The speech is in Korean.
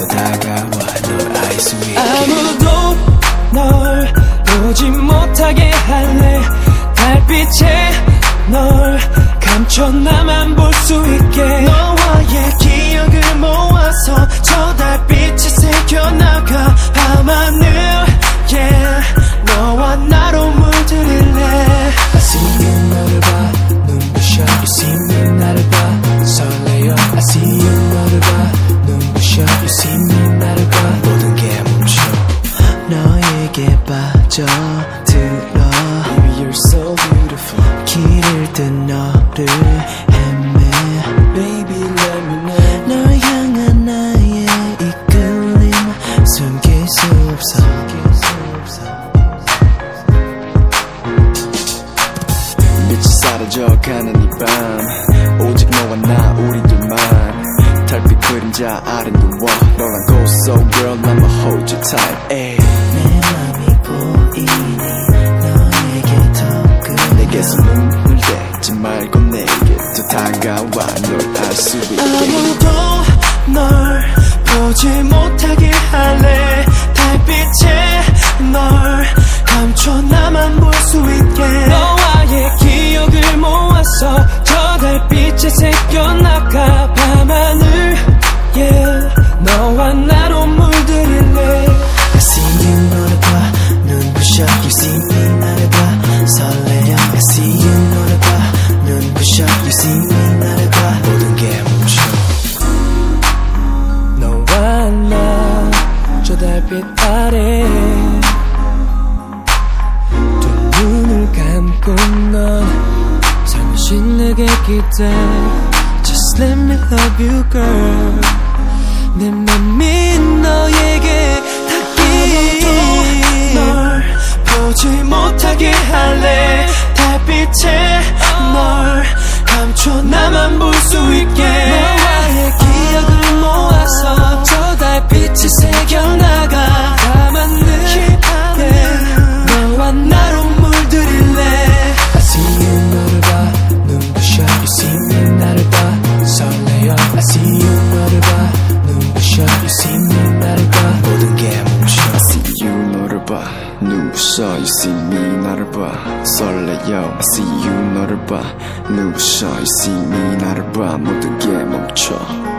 더 다가와 널 아이스 위 아무도 널 보지 못하게 할래. 달빛에 널 감춰 나만 볼 수 있게. 모든 너를 헤매. 가는 이밤. 오직 너와 나 우리 둘만. 달빛 그림자 아름다워 너랑 go so girl I'ma hold you tight ayy. 아무도 널 내기때 Just let me love you girl. 내 맘이 너에게 닿기. 널 보지 못하게 할래. 달빛에 널 감춰 나만 볼 수 shot you see me 나를 봐 설레요 I see you 너를 봐 Look shot you see me 나를 봐 모든 게 멈춰